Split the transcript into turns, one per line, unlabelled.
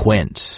quince.